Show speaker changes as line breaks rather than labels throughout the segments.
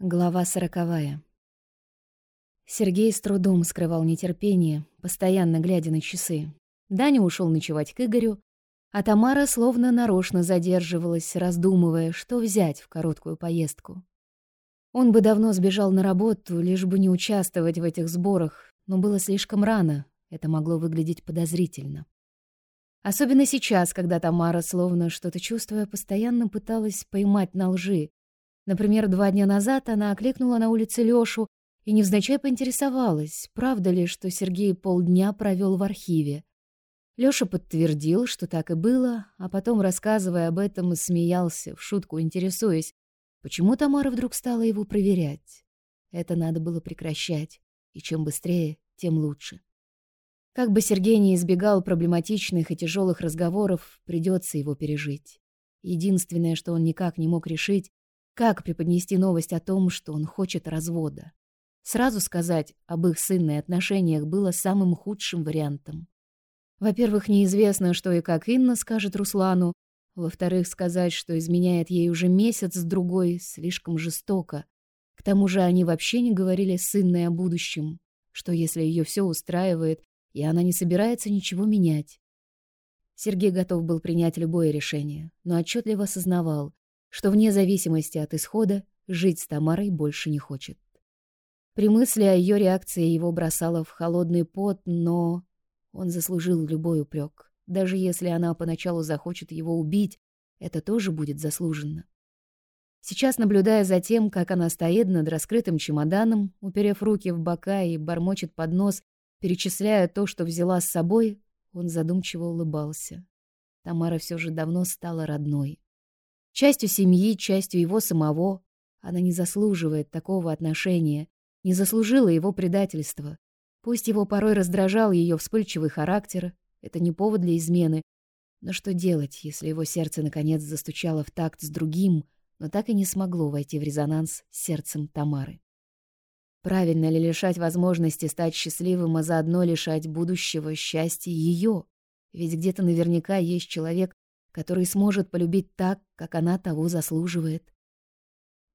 Глава сороковая. Сергей с трудом скрывал нетерпение, постоянно глядя на часы. Даня ушел ночевать к Игорю, а Тамара словно нарочно задерживалась, раздумывая, что взять в короткую поездку. Он бы давно сбежал на работу, лишь бы не участвовать в этих сборах, но было слишком рано, это могло выглядеть подозрительно. Особенно сейчас, когда Тамара, словно что-то чувствуя, постоянно пыталась поймать на лжи, Например, два дня назад она окликнула на улице Лёшу и невзначай поинтересовалась, правда ли, что Сергей полдня провел в архиве. Лёша подтвердил, что так и было, а потом, рассказывая об этом, смеялся, в шутку интересуясь, почему Тамара вдруг стала его проверять. Это надо было прекращать, и чем быстрее, тем лучше. Как бы Сергей не избегал проблематичных и тяжелых разговоров, придется его пережить. Единственное, что он никак не мог решить, как преподнести новость о том, что он хочет развода? Сразу сказать об их сынной отношениях было самым худшим вариантом. Во-первых, неизвестно, что и как Инна скажет Руслану. Во-вторых, сказать, что изменяет ей уже месяц-другой, слишком жестоко. К тому же они вообще не говорили с Инной о будущем, что если ее все устраивает, и она не собирается ничего менять. Сергей готов был принять любое решение, но отчетливо осознавал, что вне зависимости от исхода жить с Тамарой больше не хочет. При мысли о ее реакции его бросало в холодный пот, но он заслужил любой упрек. Даже если она поначалу захочет его убить, это тоже будет заслуженно. Сейчас, наблюдая за тем, как она стоит над раскрытым чемоданом, уперев руки в бока и бормочет под нос, перечисляя то, что взяла с собой, он задумчиво улыбался. Тамара все же давно стала родной. Частью семьи, частью его самого. Она не заслуживает такого отношения, не заслужила его предательства. Пусть его порой раздражал ее вспыльчивый характер, это не повод для измены. Но что делать, если его сердце наконец застучало в такт с другим, но так и не смогло войти в резонанс с сердцем Тамары? Правильно ли лишать возможности стать счастливым, а заодно лишать будущего счастья ее? Ведь где-то наверняка есть человек, который сможет полюбить так, как она того заслуживает.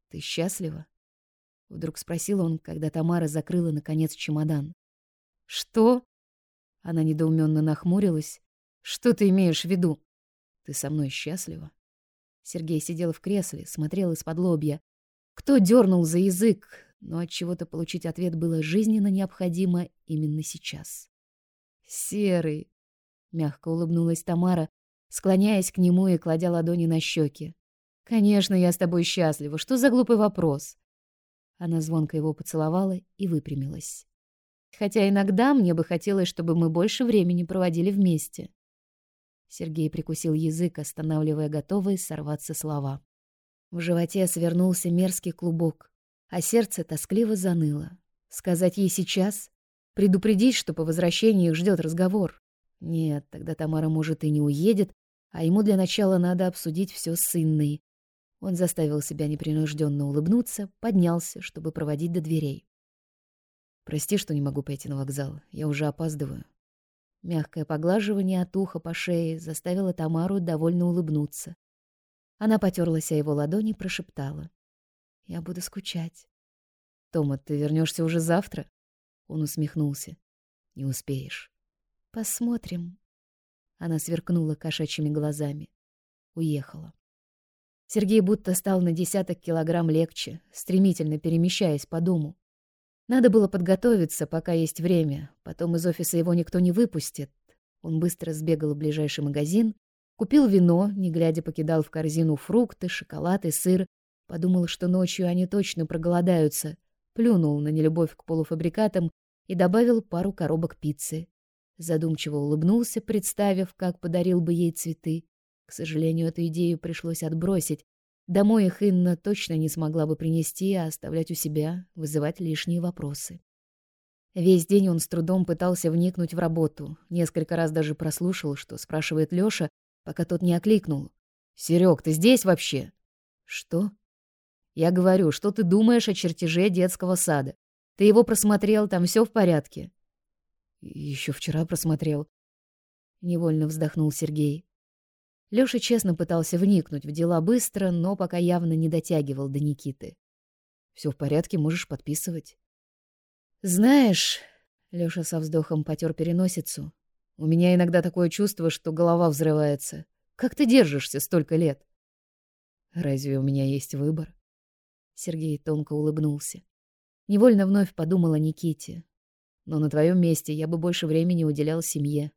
«Ты счастлива?» — вдруг спросил он, когда Тамара закрыла, наконец, чемодан. «Что?» Она недоуменно нахмурилась. «Что ты имеешь в виду?» «Ты со мной счастлива?» Сергей сидел в кресле, смотрел из-под лобья. Кто дернул за язык, но от чего то получить ответ было жизненно необходимо именно сейчас. «Серый!» — мягко улыбнулась Тамара, склоняясь к нему и кладя ладони на щеки. «Конечно, я с тобой счастлива. Что за глупый вопрос?» Она звонко его поцеловала и выпрямилась. «Хотя иногда мне бы хотелось, чтобы мы больше времени проводили вместе». Сергей прикусил язык, останавливая готовые сорваться слова. В животе свернулся мерзкий клубок, а сердце тоскливо заныло. Сказать ей сейчас? Предупредить, что по возвращении их ждет разговор? Нет, тогда Тамара, может, и не уедет, а ему для начала надо обсудить все с Инной. Он заставил себя непринужденно улыбнуться, поднялся, чтобы проводить до дверей. «Прости, что не могу пойти на вокзал. Я уже опаздываю». Мягкое поглаживание от уха по шее заставило Тамару довольно улыбнуться. Она потерлась о его ладони и прошептала. «Я буду скучать». «Тома, ты вернешься уже завтра?» Он усмехнулся. «Не успеешь». «Посмотрим», она сверкнула кошачьими глазами. Уехала. Сергей будто стал на десяток килограмм легче, стремительно перемещаясь по дому. Надо было подготовиться, пока есть время, потом из офиса его никто не выпустит. Он быстро сбегал в ближайший магазин, купил вино, не глядя покидал в корзину фрукты, шоколад и сыр, подумал, что ночью они точно проголодаются, плюнул на нелюбовь к полуфабрикатам и добавил пару коробок пиццы. Задумчиво улыбнулся, представив, как подарил бы ей цветы. К сожалению, эту идею пришлось отбросить. Домой их Инна точно не смогла бы принести, а оставлять у себя, вызывать лишние вопросы. Весь день он с трудом пытался вникнуть в работу. Несколько раз даже прослушал, что спрашивает Лёша, пока тот не окликнул. «Серёг, ты здесь вообще?» «Что?» «Я говорю, что ты думаешь о чертеже детского сада? Ты его просмотрел, там всё в порядке?» Еще вчера просмотрел. Невольно вздохнул Сергей. Лёша честно пытался вникнуть в дела быстро, но пока явно не дотягивал до Никиты.
Все в порядке, можешь подписывать.
Знаешь, Лёша со вздохом потер переносицу. У меня иногда такое чувство, что голова взрывается. Как ты держишься столько лет?
Разве у меня есть выбор?
Сергей тонко улыбнулся. Невольно вновь подумала Никите. Но на твоем месте я бы больше времени уделял семье.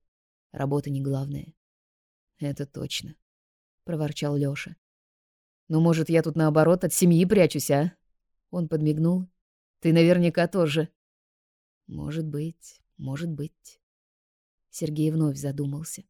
Работа не главное.
Это точно, проворчал Лёша. Ну, может, я тут наоборот от семьи прячусь, а? Он подмигнул. Ты наверняка тоже.
Может быть, может быть. Сергей вновь задумался.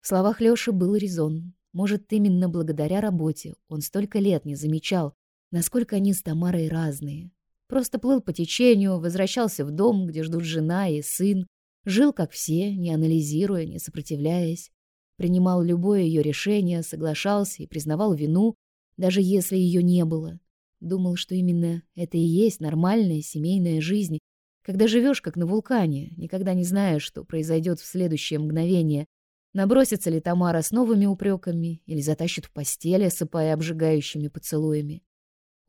В словах Лёши был резон. Может, именно благодаря работе он столько лет не замечал, насколько они с Тамарой разные. Просто плыл по течению, возвращался в дом, где ждут жена и сын, жил как все, не анализируя, не сопротивляясь, принимал любое ее решение, соглашался и признавал вину, даже если ее не было. Думал, что именно это и есть нормальная семейная жизнь, когда живешь как на вулкане, никогда не знаешь, что произойдет в следующее мгновение. Набросится ли Тамара с новыми упреками или затащит в постель, осыпая обжигающими поцелуями.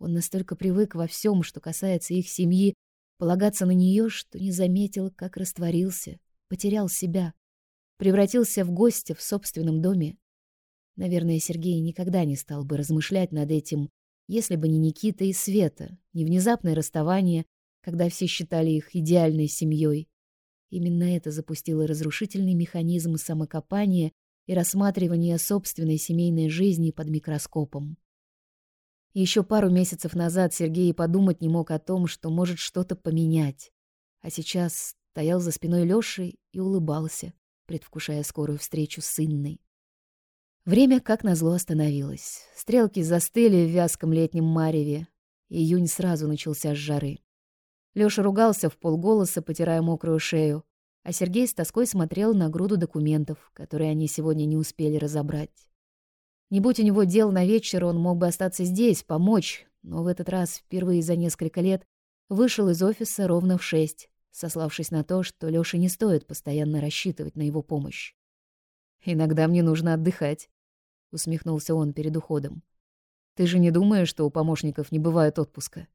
Он настолько привык во всем, что касается их семьи, полагаться на нее, что не заметил, как растворился, потерял себя, превратился в гостя в собственном доме. Наверное, Сергей никогда не стал бы размышлять над этим, если бы не Никита и Света, не внезапное расставание, когда все считали их идеальной семьей. Именно это запустило разрушительный механизм самокопания и рассматривания собственной семейной жизни под микроскопом. Еще пару месяцев назад Сергей и подумать не мог о том, что может что-то поменять. А сейчас стоял за спиной Лёши и улыбался, предвкушая скорую встречу с Инной. Время, как назло, остановилось. Стрелки застыли в вязком летнем мареве. Июнь сразу начался с жары. Лёша ругался в полголоса, потирая мокрую шею, а Сергей с тоской смотрел на груду документов, которые они сегодня не успели разобрать. Не будь у него дел на вечер, он мог бы остаться здесь, помочь, но в этот раз, впервые за несколько лет, вышел из офиса ровно в шесть, сославшись на то, что Лёше не стоит постоянно рассчитывать на его помощь.
«Иногда мне нужно отдыхать», — усмехнулся он перед уходом. «Ты же не думаешь, что у помощников не бывает отпуска?»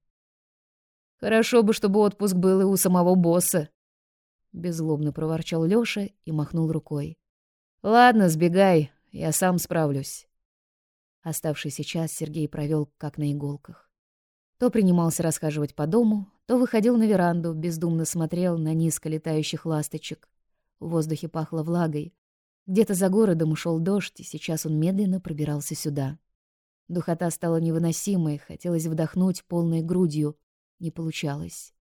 «Хорошо бы, чтобы отпуск был и у самого босса», — беззлобно проворчал Лёша и махнул рукой. «Ладно, сбегай, я сам справлюсь». Оставшийся час Сергей провел как на иголках. То принимался расхаживать по дому, то выходил на веранду, бездумно смотрел на низко летающих ласточек. В воздухе пахло влагой. Где-то за городом ушел дождь, и сейчас он медленно пробирался сюда. Духота стала невыносимой, хотелось вдохнуть полной грудью. Не получалось.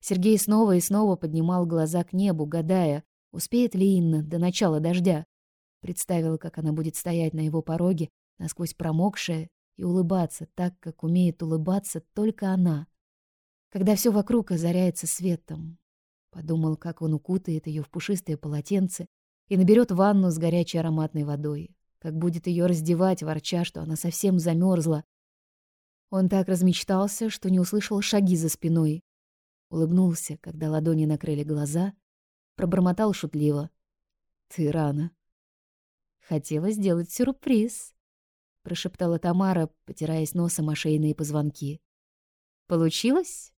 Сергей снова и снова поднимал глаза к небу, гадая, успеет ли Инна до начала дождя. Представил, как она будет стоять на его пороге насквозь промокшая, и улыбаться так, как умеет улыбаться только она. Когда все вокруг озаряется светом. Подумал, как он укутает ее в пушистое полотенце и наберет ванну с горячей ароматной водой, как будет ее раздевать, ворча, что она совсем замерзла. Он так размечтался, что не услышал шаги за спиной. Улыбнулся, когда ладони накрыли глаза, пробормотал шутливо. «Ты рано». Хотела сделать сюрприз. — прошептала Тамара, потираясь носом о шейные позвонки. «Получилось?»